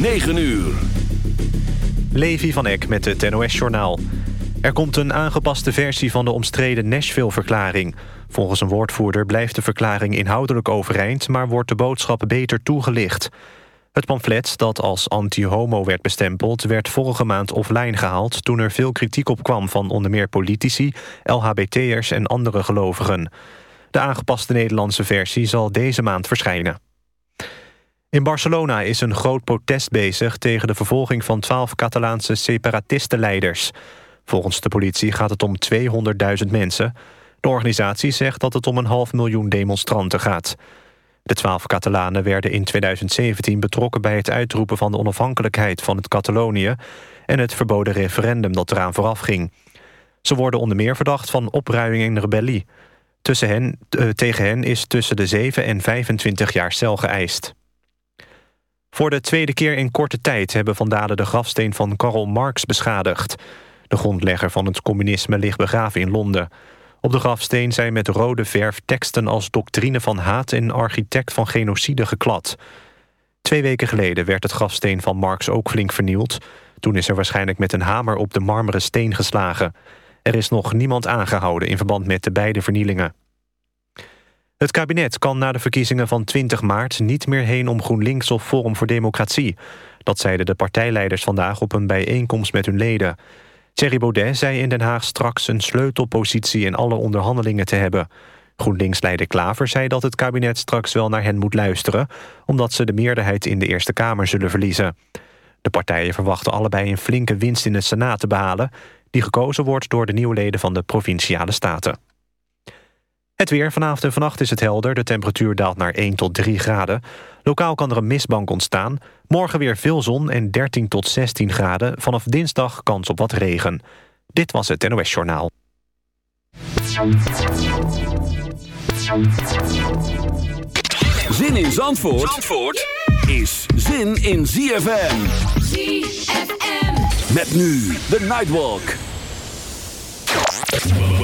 9 uur. Levi van Eck met het NOS-journaal. Er komt een aangepaste versie van de omstreden Nashville-verklaring. Volgens een woordvoerder blijft de verklaring inhoudelijk overeind... maar wordt de boodschap beter toegelicht. Het pamflet, dat als anti-homo werd bestempeld... werd vorige maand offline gehaald... toen er veel kritiek op kwam van onder meer politici... LHBT'ers en andere gelovigen. De aangepaste Nederlandse versie zal deze maand verschijnen. In Barcelona is een groot protest bezig tegen de vervolging van twaalf Catalaanse separatistenleiders. Volgens de politie gaat het om 200.000 mensen. De organisatie zegt dat het om een half miljoen demonstranten gaat. De twaalf Catalanen werden in 2017 betrokken bij het uitroepen van de onafhankelijkheid van het Catalonië en het verboden referendum dat eraan vooraf ging. Ze worden onder meer verdacht van opruiming en rebellie. Tussen hen, eh, tegen hen is tussen de 7 en 25 jaar cel geëist. Voor de tweede keer in korte tijd hebben vandalen de grafsteen van Karl Marx beschadigd. De grondlegger van het communisme ligt begraven in Londen. Op de grafsteen zijn met rode verf teksten als doctrine van haat... en architect van genocide geklad. Twee weken geleden werd het grafsteen van Marx ook flink vernield. Toen is er waarschijnlijk met een hamer op de marmeren steen geslagen. Er is nog niemand aangehouden in verband met de beide vernielingen. Het kabinet kan na de verkiezingen van 20 maart niet meer heen om GroenLinks of Forum voor Democratie. Dat zeiden de partijleiders vandaag op een bijeenkomst met hun leden. Thierry Baudet zei in Den Haag straks een sleutelpositie in alle onderhandelingen te hebben. GroenLinks-leider Klaver zei dat het kabinet straks wel naar hen moet luisteren... omdat ze de meerderheid in de Eerste Kamer zullen verliezen. De partijen verwachten allebei een flinke winst in de Senaat te behalen... die gekozen wordt door de nieuwe leden van de Provinciale Staten. Het weer. Vanavond en vannacht is het helder. De temperatuur daalt naar 1 tot 3 graden. Lokaal kan er een mistbank ontstaan. Morgen weer veel zon en 13 tot 16 graden. Vanaf dinsdag kans op wat regen. Dit was het NOS Journaal. Zin in Zandvoort, Zandvoort is zin in ZFM. ZFM. Met nu de Nightwalk.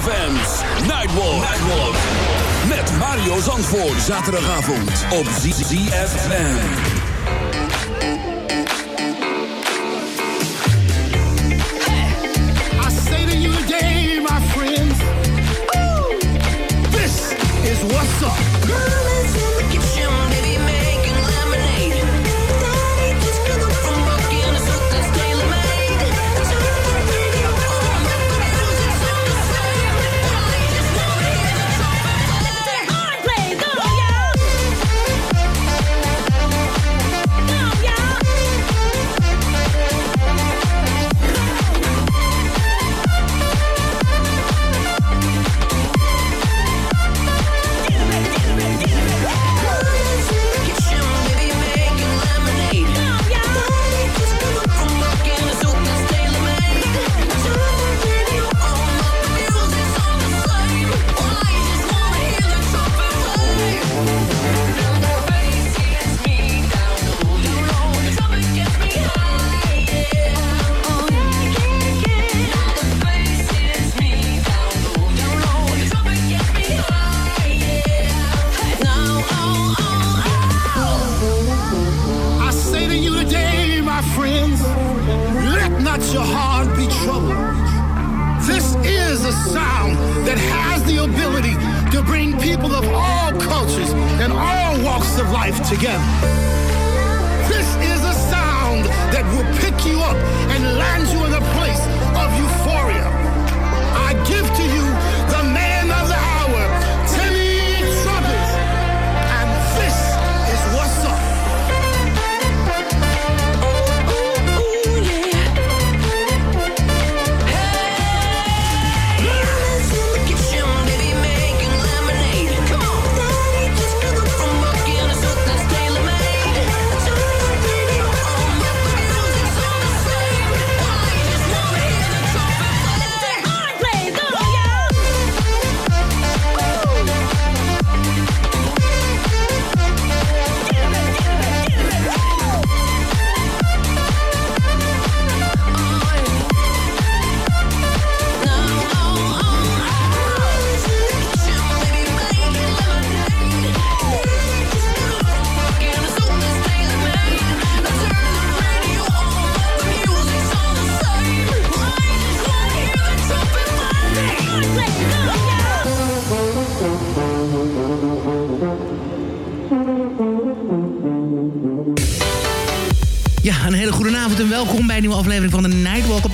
Nightwalk. Nightwalk. Met Mario Zandvoort. Zaterdagavond op ZFM.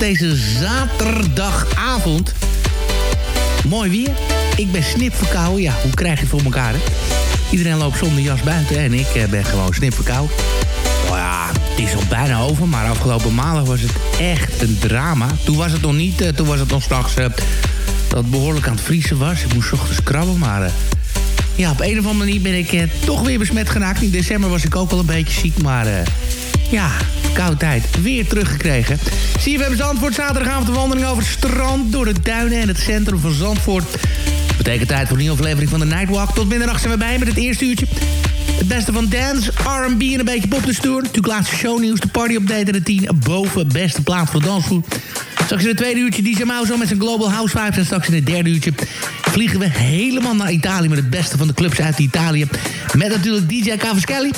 Deze zaterdagavond. Mooi weer. Ik ben snipverkouden. Ja, hoe krijg je het voor elkaar, hè? Iedereen loopt zonder jas buiten en ik eh, ben gewoon snipverkouden. Nou ja, het is al bijna over, maar afgelopen maandag was het echt een drama. Toen was het nog niet, eh, toen was het nog s'nachts eh, dat het behoorlijk aan het vriezen was. Ik moest ochtends krabben, maar... ja, op een of andere manier ben ik toch weer besmet geraakt. In december was ik ook al een beetje ziek, maar... ja, koude tijd. Weer teruggekregen. Zie je, we hebben Zandvoort zaterdagavond de wandeling over het strand... door de duinen en het centrum van Zandvoort. Betekent tijd voor een nieuwe aflevering van de Nightwalk. Tot middernacht zijn we bij met het eerste uurtje. Het beste van dance, R&B en een beetje pop de stoer. Natuurlijk laatste shownieuws, de party update en de 10 boven beste plaat voor dansvoer. Straks in het tweede uurtje DJ Mouse met zijn Global House Vibes. En straks in het derde uurtje vliegen we helemaal naar Italië... met het beste van de clubs uit Italië. Met natuurlijk DJ Cavaschelli.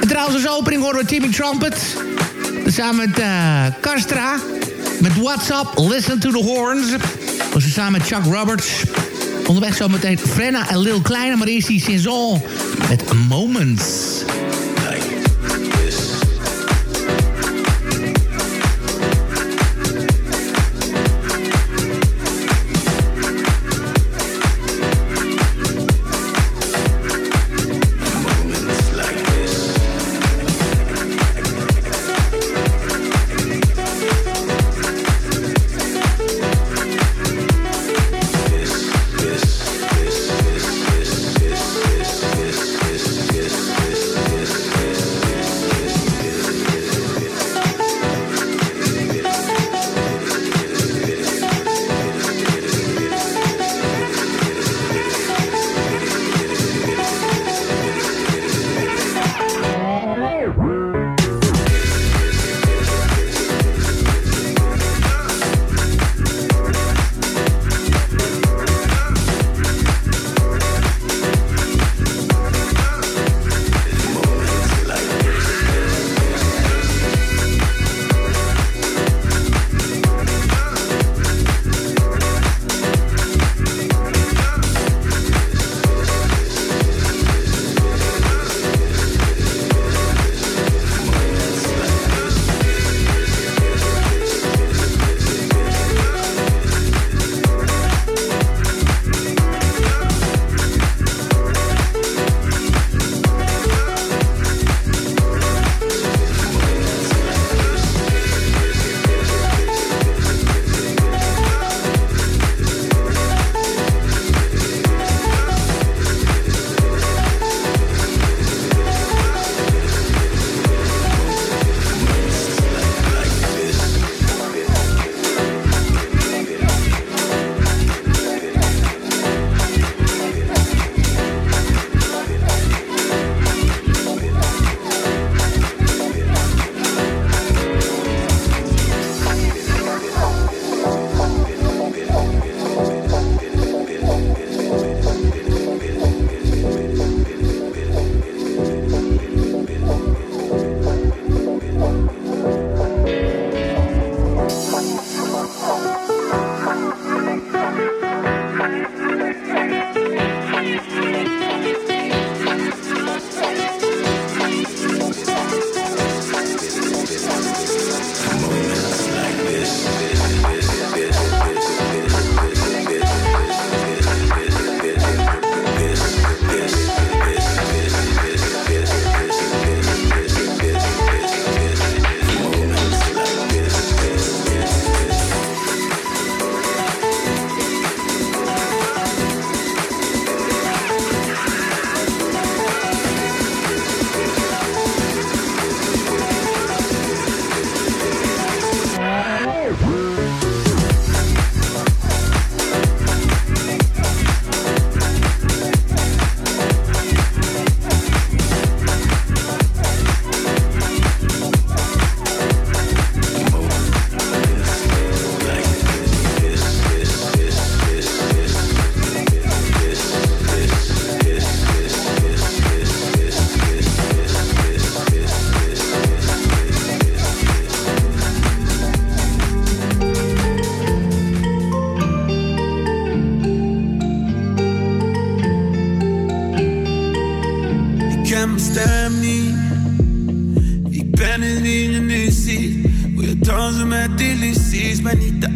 En trouwens als opening horen we Timmy Trumpet. Samen met eh Castra. Met WhatsApp, Listen to the Horns. Was ze samen met Chuck Roberts. Onderweg zometeen Frenna en Lil Kleine. Maar eerst die Saison met Moments.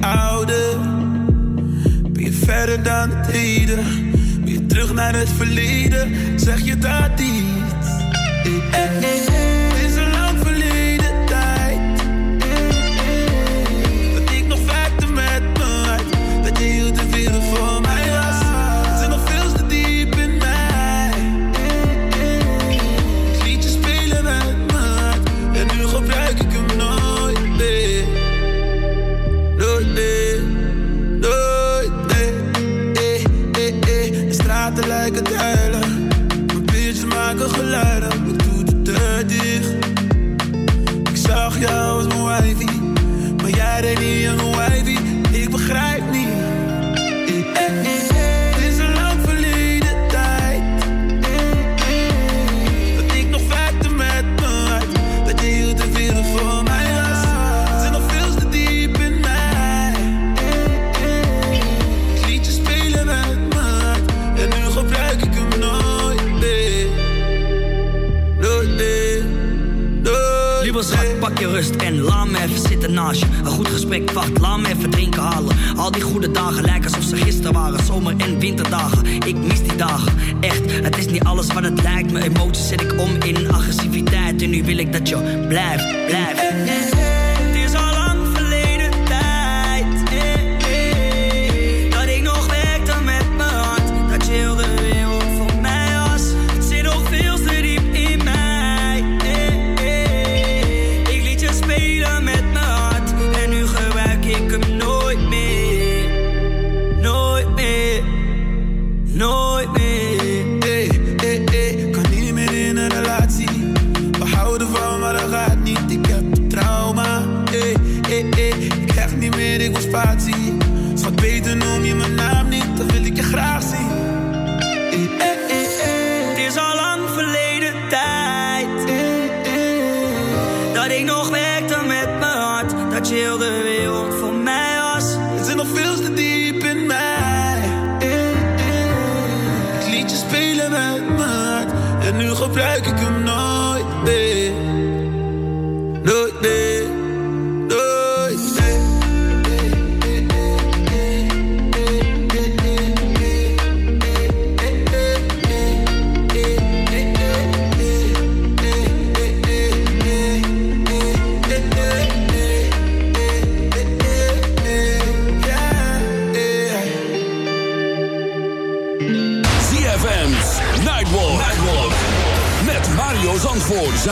ouder. Ben je verder dan het heden? Ben je terug naar het verleden? Zeg je dat niet? zomer- en winterdagen. Ik mis die dagen, echt. Het is niet alles wat het lijkt. Mijn emoties zet ik om in agressiviteit. En nu wil ik dat je blijft, blijft.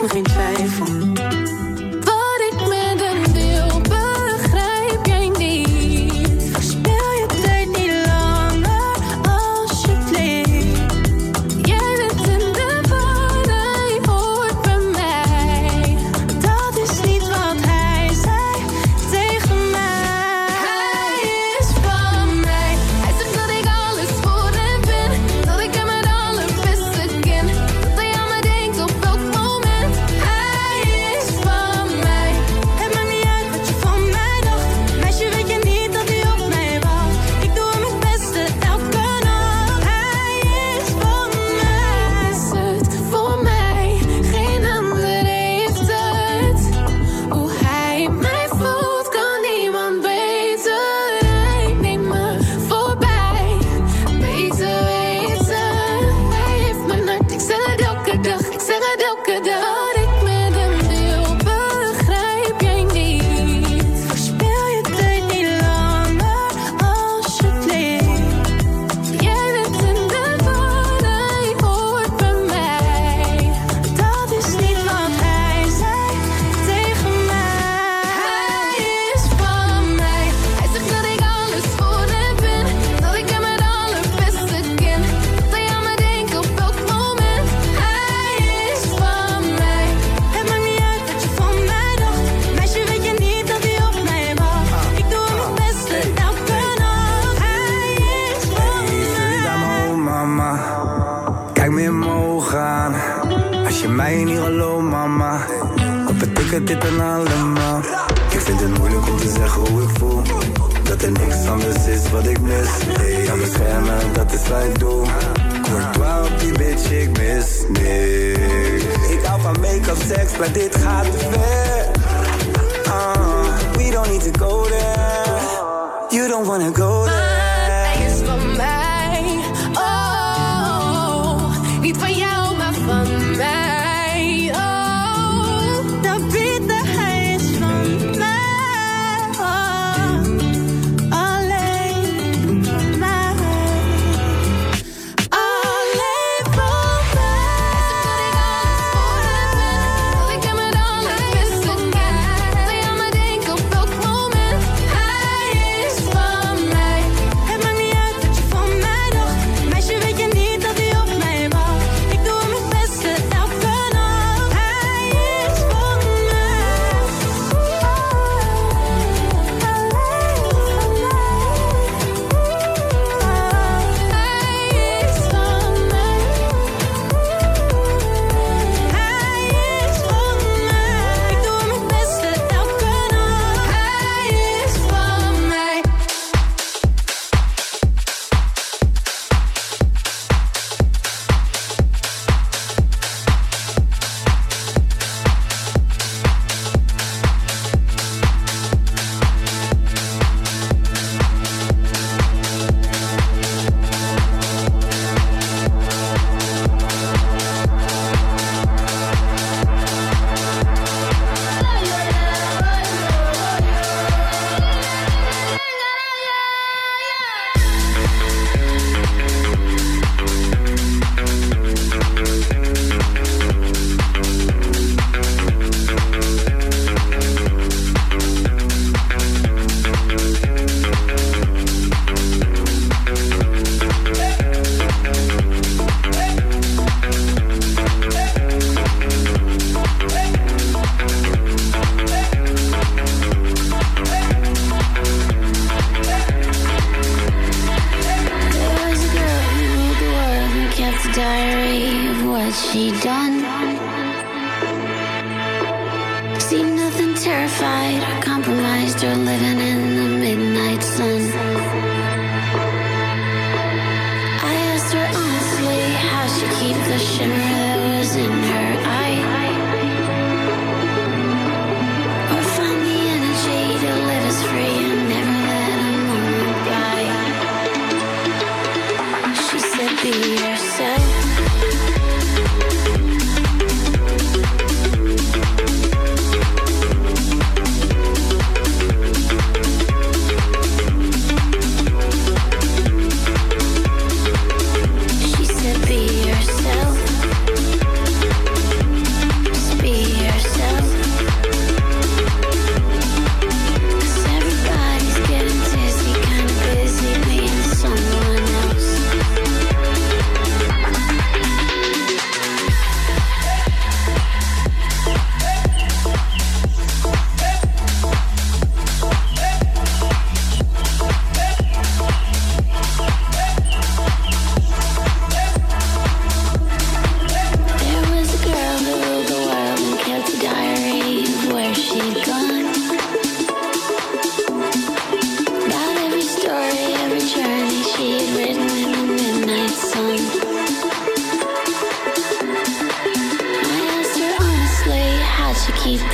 Begin me geen. there. Uh, we don't need to go there. You don't wanna go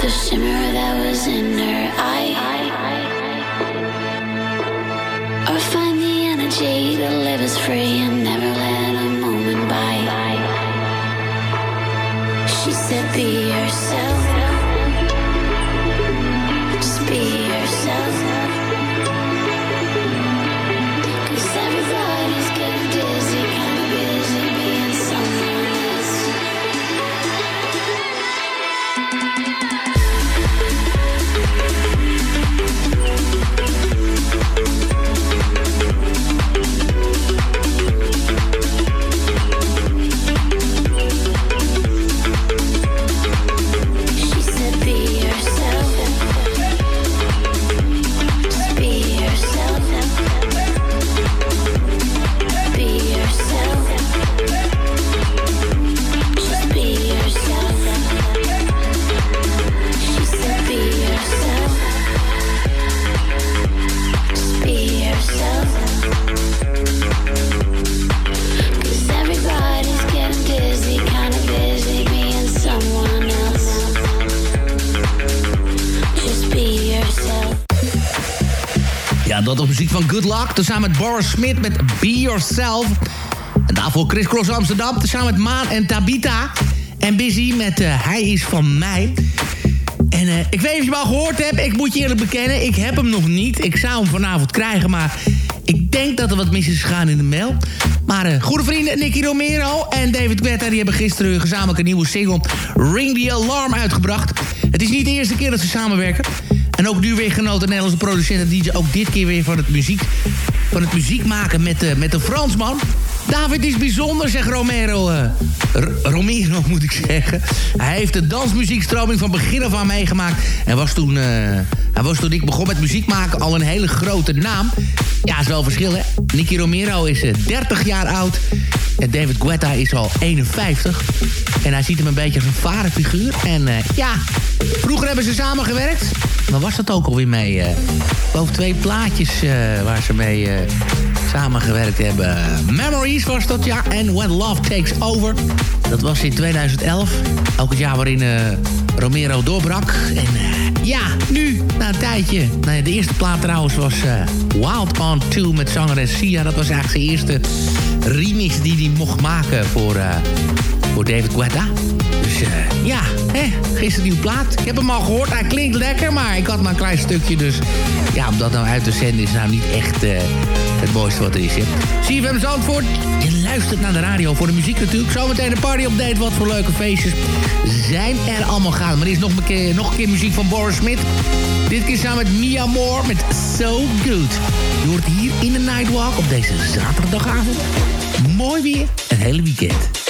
the shimmer that was in her eye. Or find the energy that lives free and dat op muziek van Good Luck. Tezamen met Boris Smith met Be Yourself. En daarvoor Chris Cross Amsterdam. Tezamen met Maan en Tabita. En Busy met eh, Hij is van mij. En eh, ik weet niet of je hem al gehoord hebt. Ik moet je eerlijk bekennen, ik heb hem nog niet. Ik zou hem vanavond krijgen, maar ik denk dat er wat mis is gegaan in de mail. Maar eh, goede vrienden Nicky Romero en David Guetta... die hebben gisteren gezamenlijk een nieuwe single... Ring the Alarm uitgebracht. Het is niet de eerste keer dat ze samenwerken. En ook nu weer genoten Nederlandse producent en DJ... ook dit keer weer van het muziek, van het muziek maken met, uh, met een Fransman... David is bijzonder, zegt Romero. Uh, Romero moet ik zeggen. Hij heeft de dansmuziekstroming van begin af aan meegemaakt. En was toen, uh, hij was toen ik begon met muziek maken al een hele grote naam. Ja, is wel verschil, hè? Nicky Romero is uh, 30 jaar oud. En David Guetta is al 51. En hij ziet hem een beetje als een varenfiguur. En ja, vroeger hebben ze samengewerkt. Waar was dat ook alweer mee? Boven twee plaatjes waar ze mee samengewerkt hebben. Memories was dat, ja. En When Love Takes Over. Dat was in 2011. Ook het jaar waarin uh, Romero doorbrak. En uh, ja, nu, na een tijdje. De eerste plaat trouwens was uh, Wild On 2 met zangeres Sia. Dat was eigenlijk zijn eerste remix die hij mocht maken voor, voor David Guetta. Dus uh, ja, hè, gisteren nieuwe plaat. Ik heb hem al gehoord, hij klinkt lekker, maar ik had maar een klein stukje. Dus ja, om dat nou uit te zenden is nou niet echt uh, het mooiste wat er is. Hè. CFM Zandvoort, je luistert naar de radio voor de muziek natuurlijk. Zometeen een party-update, wat voor leuke feestjes zijn er allemaal gaan. Maar er is nog een keer, nog een keer muziek van Boris Smith. Dit keer samen met Mia Moore met So Good. Je hoort hier in de Nightwalk op deze zaterdagavond. Mooi weer, een hele weekend.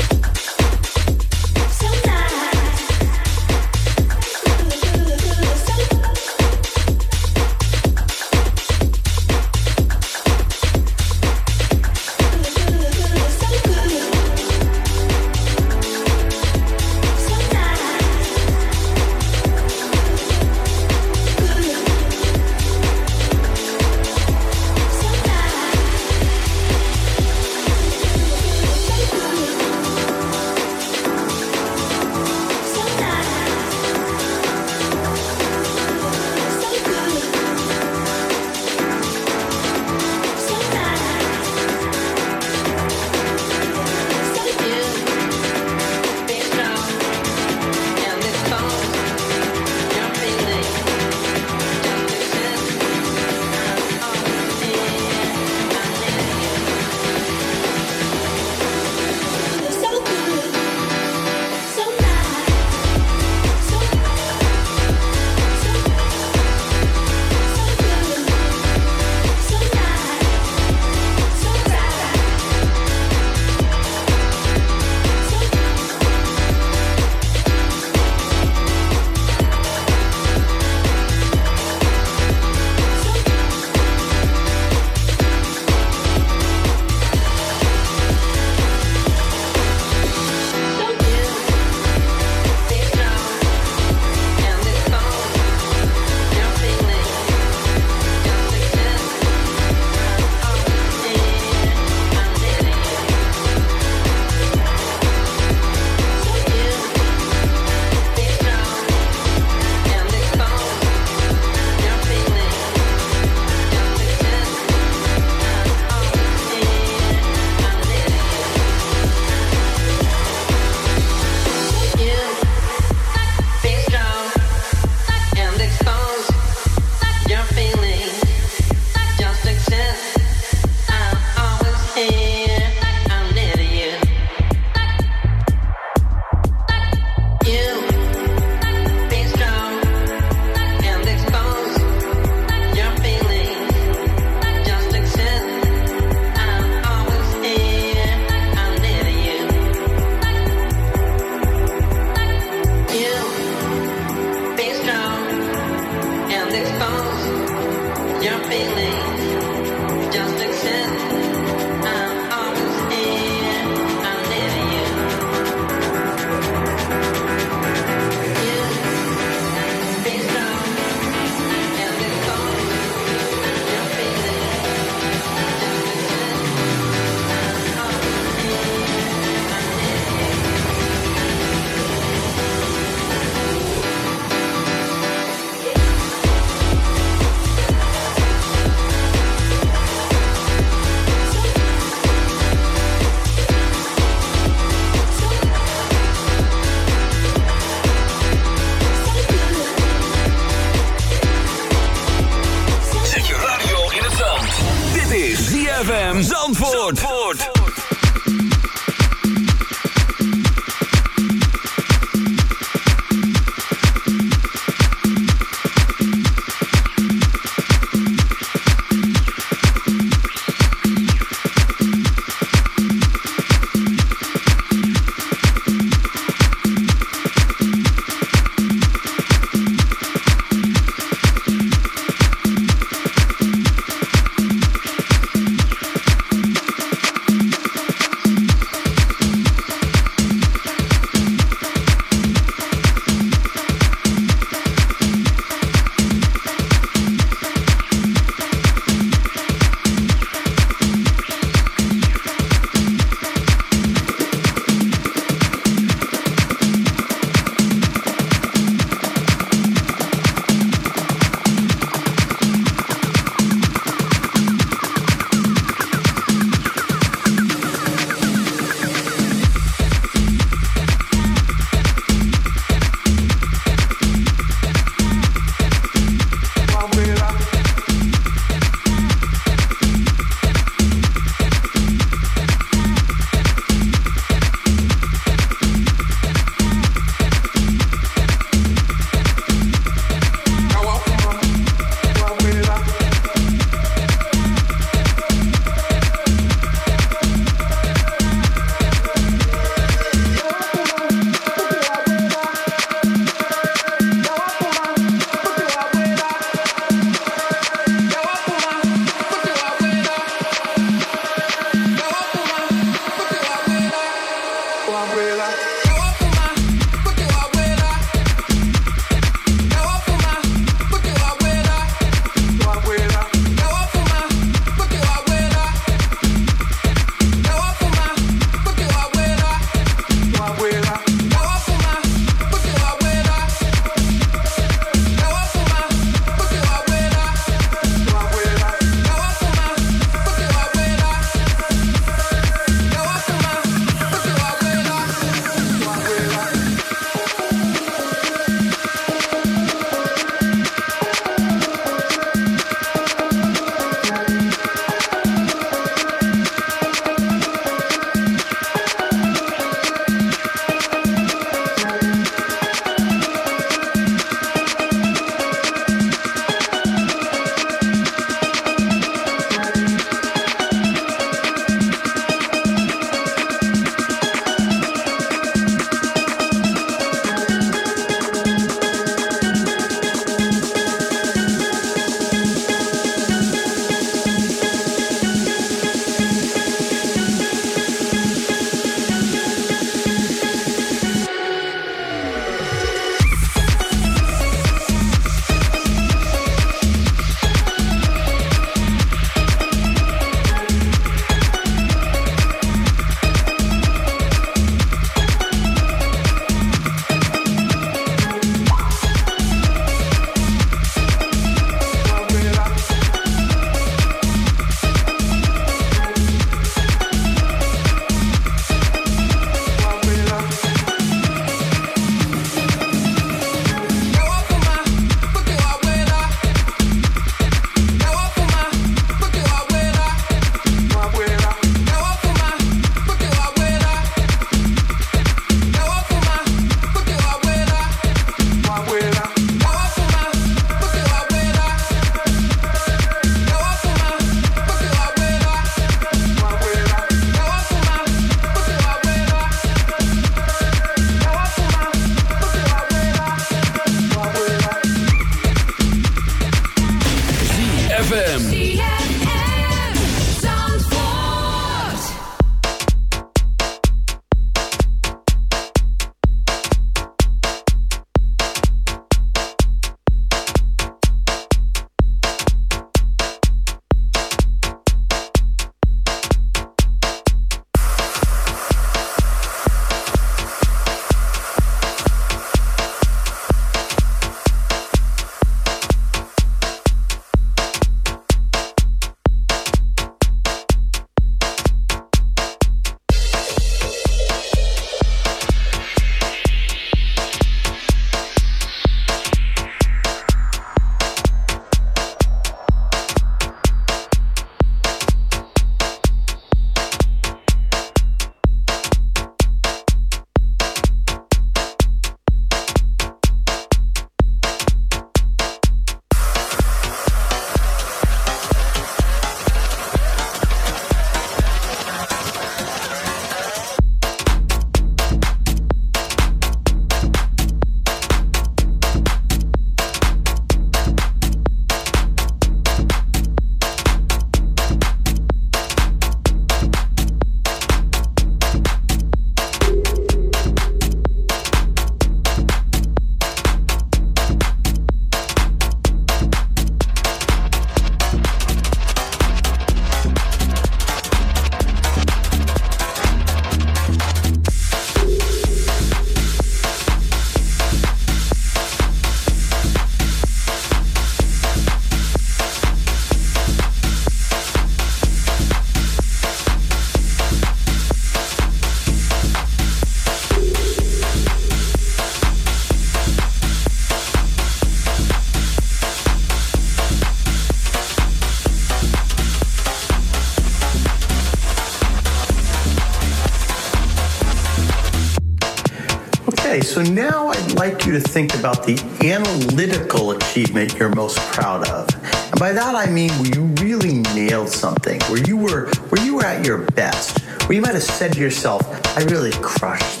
So now I'd like you to think about the analytical achievement you're most proud of. And by that I mean where you really nailed something, where you were where you were at your best, where you might have said to yourself, I really crushed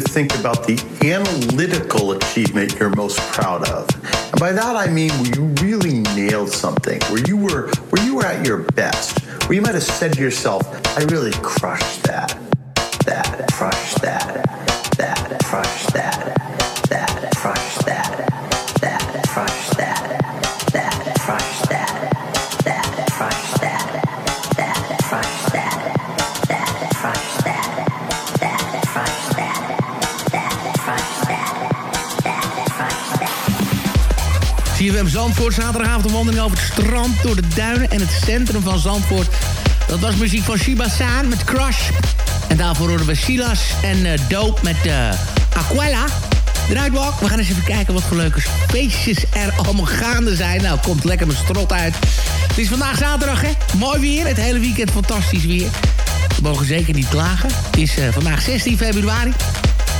to think about the analytical achievement you're most proud of. And by that I mean where you really nailed something, where you were where you were at your best, where you might have said to yourself, I really crushed that. That, crushed that. That, Zandvoort, zaterdagavond een wandeling over het strand... door de duinen en het centrum van Zandvoort. Dat was muziek van Shiba San met Crush. En daarvoor horen we Silas en eh, Dope met eh Aquella. Nightwalk, we gaan eens even kijken wat voor leuke feestjes er allemaal gaande zijn. Nou, komt lekker mijn strot uit. Het is vandaag zaterdag, hè? Mooi weer, het hele weekend fantastisch weer. We mogen zeker niet klagen. Het is eh, vandaag 16 februari.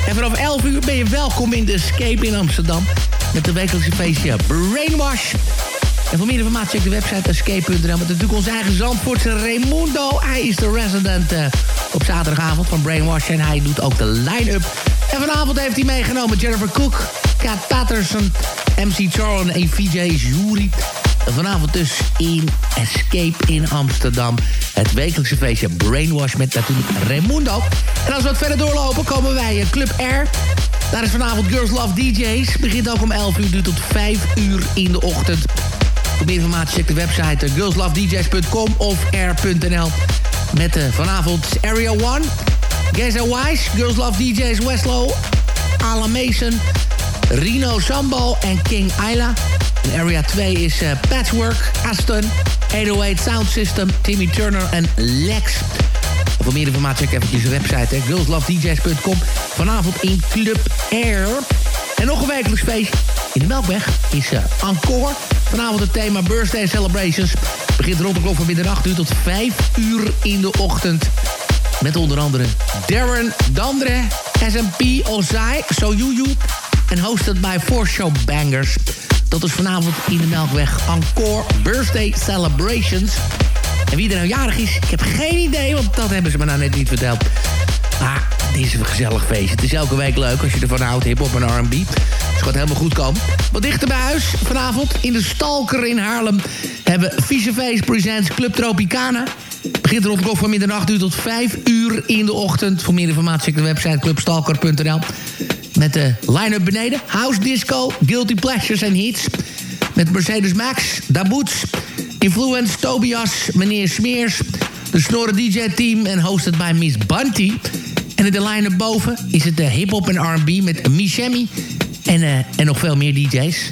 En vanaf 11 uur ben je welkom in de Escape in Amsterdam. Met de wekelijkse feestje Brainwash. En voor meer informatie check de website escape.nl. Met natuurlijk onze eigen Zandvoortse Raimundo. Hij is de resident eh, op zaterdagavond van Brainwash. En hij doet ook de line-up. En vanavond heeft hij meegenomen Jennifer Cook, Kat Patterson, MC Charles en VJ Jury. En vanavond dus in Escape in Amsterdam. Het wekelijkse feestje Brainwash met natuurlijk Raimundo. En als we wat verder doorlopen komen wij eh, Club Air. Daar is vanavond Girls Love DJs. Begint ook om 11 uur, duurt tot 5 uur in de ochtend. Voor meer informatie check de website eh, girlslovedjs.com of air.nl. Met uh, vanavond Area 1, Geza Wise, Girls Love DJs Westlow, Ala Mason, Rino Sambo en King Isla. En Area 2 is uh, Patchwork, Aston, 808 Sound System, Timmy Turner en Lex. Voor meer informatie check even de website, girlslovedjs.com. Vanavond in Club Air. En nog een wekelijks feest in de Melkweg is uh, Encore. Vanavond het thema Birthday Celebrations. Begint rond de klok van middernacht uur tot 5 uur in de ochtend. Met onder andere Darren Dandre, SMP Ozai, Soyuyu... en hosted bij Four Show Bangers. Dat is vanavond in de Melkweg Encore Birthday Celebrations. En wie er nou jarig is, ik heb geen idee... want dat hebben ze me nou net niet verteld. Maar het is een gezellig feest. Het is elke week leuk als je ervan houdt, hip-hop en R&B. Het gaat helemaal goed komen. Wat dichter bij huis, vanavond in de Stalker in Haarlem... hebben Vieze Presents Club Tropicana. Begint rond de klok van middernacht uur tot 5 uur in de ochtend. Voor meer informatie check de website clubstalker.nl. Met de line-up beneden. House Disco, Guilty Pleasures en Hits. Met Mercedes Max, Daboots, Influence, Tobias, Meneer Smeers... de Snorre DJ-team en hosted bij Miss Bunty... En in de line boven is het de hip-hop en RB met Michemi en, uh, en nog veel meer DJ's.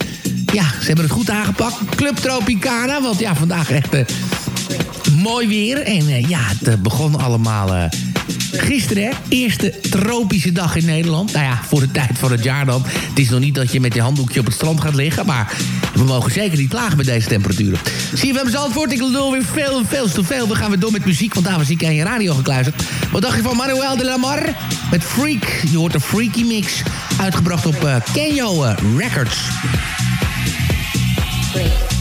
Ja, ze hebben het goed aangepakt. Club Tropicana, want ja, vandaag echt uh, mooi weer. En ja, het begon allemaal gisteren. Eerste tropische dag in Nederland. Nou ja, voor de tijd van het jaar dan. Het is nog niet dat je met je handdoekje op het strand gaat liggen, maar we mogen zeker niet klagen met deze temperaturen. Zie je, we hebben Zandvoort. Ik lul weer veel veel te veel. We gaan weer door met muziek, want daar was ik aan je radio gekluisterd. Wat dacht je van Manuel de la Mar? Met Freak. Je hoort een Freaky Mix. Uitgebracht op uh, Kenyo uh, Records. Freak.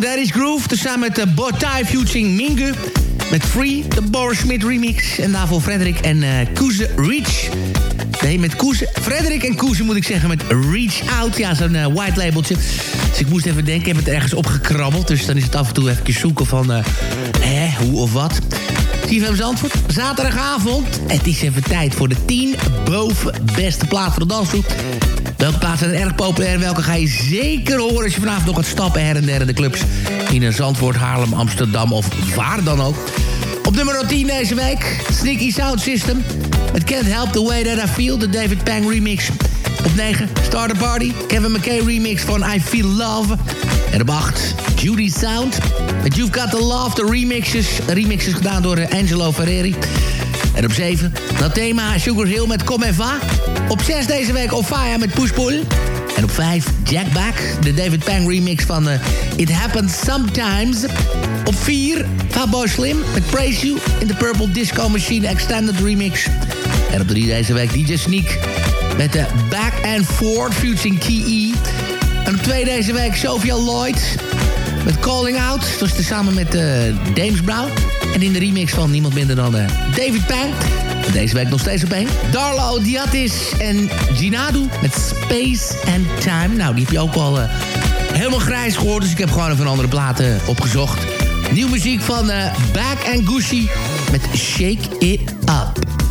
Van Daddy's Groove. Tezamen met de Botai featuring Mingu. Met Free, de Boris Smith remix. En daarvoor Frederik en eh Koeze Reach. Nee, met Koeze. Frederik en Koeze moet ik zeggen met Reach Out. Ja, zo'n eh, white labeltje. Dus ik moest even denken, ik heb het ergens opgekrabbeld. Dus dan is het af en toe even zoeken van... eh hè, hoe of wat. CFM Zandvoort, zaterdagavond. Het is even tijd voor de 10 boven beste plaat voor de dansgroep. Welke plaatsen zijn erg populair? Welke ga je zeker horen als je vanavond nog gaat stappen her en der in de clubs? In een Zandvoort, Haarlem, Amsterdam of waar dan ook. Op nummer 10 deze week, Sneaky Sound System. It Can't Help The Way That I Feel, de David Pang remix. Op 9, Start a Party, Kevin McKay remix van I Feel Love. En op 8, Judy Sound. Met You've Got The Love, de remixes. Remixes gedaan door Angelo Ferreri. En op 7, dat thema Sugar Hill met Kom en Va. Op 6 deze week Ofaya met Push Pull. En op 5 Jack Back, de David Pang remix van eh, It Happens Sometimes. Op 4 Fatboy Slim met Praise You in de Purple Disco Machine Extended Remix. En op 3 deze week DJ Sneak met de Back and Forth featuring Key E. En op 2 deze week Sophia Lloyd met Calling Out. Dat samen met eh James Brown. En in de remix van niemand minder dan eh, David Pang. Deze week nog steeds op één. Darlo Diatis en Ginadu met Space and Time. Nou, die heb je ook al eh, helemaal grijs gehoord. Dus ik heb gewoon even een andere platen opgezocht. Nieuw muziek van eh, Back and Gucci met Shake It Up.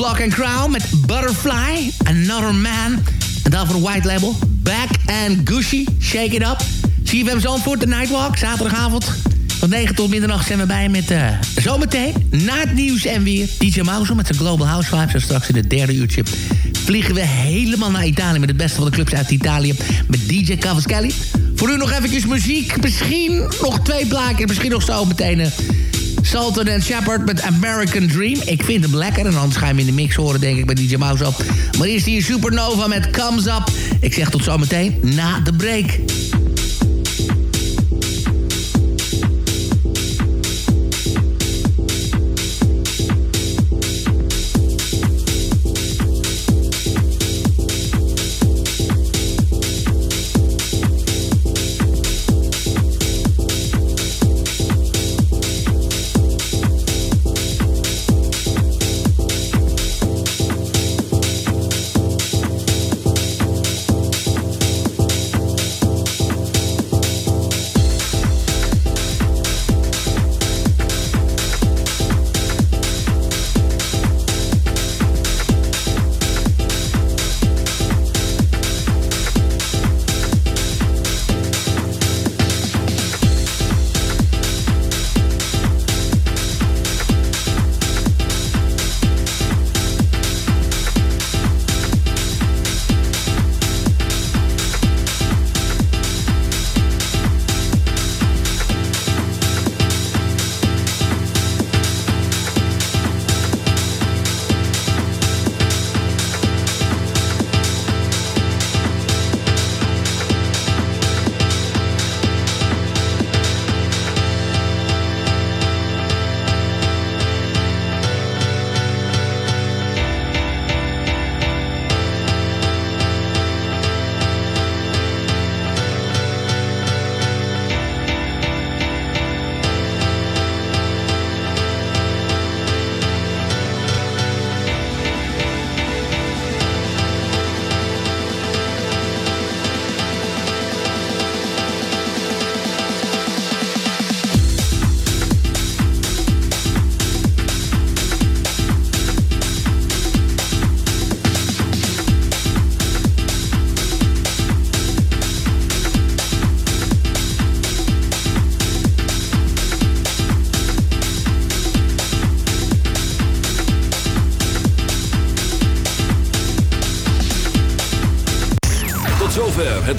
Block and Crown met Butterfly, Another Man. En daarvoor white label, Back and Gushy, Shake It Up. CFM Zandvoort, de Nightwalk, zaterdagavond. Van 9 tot middernacht zijn we bij met uh, zometeen na het nieuws en weer DJ Mouse met zijn Global House Vibes. En straks in het derde uurtje vliegen we helemaal naar Italië... met het beste van de clubs uit Italië met DJ Cavaschelli. Voor u nog eventjes muziek, misschien nog twee plaatjes, misschien nog zo meteen... Uh, Sultan and Shepard met American Dream. Ik vind hem lekker en anders ga je hem in de mix horen, denk ik, bij DJ Mouse op. Maar eerst hier Supernova met Comes Up. Ik zeg tot zometeen na de break.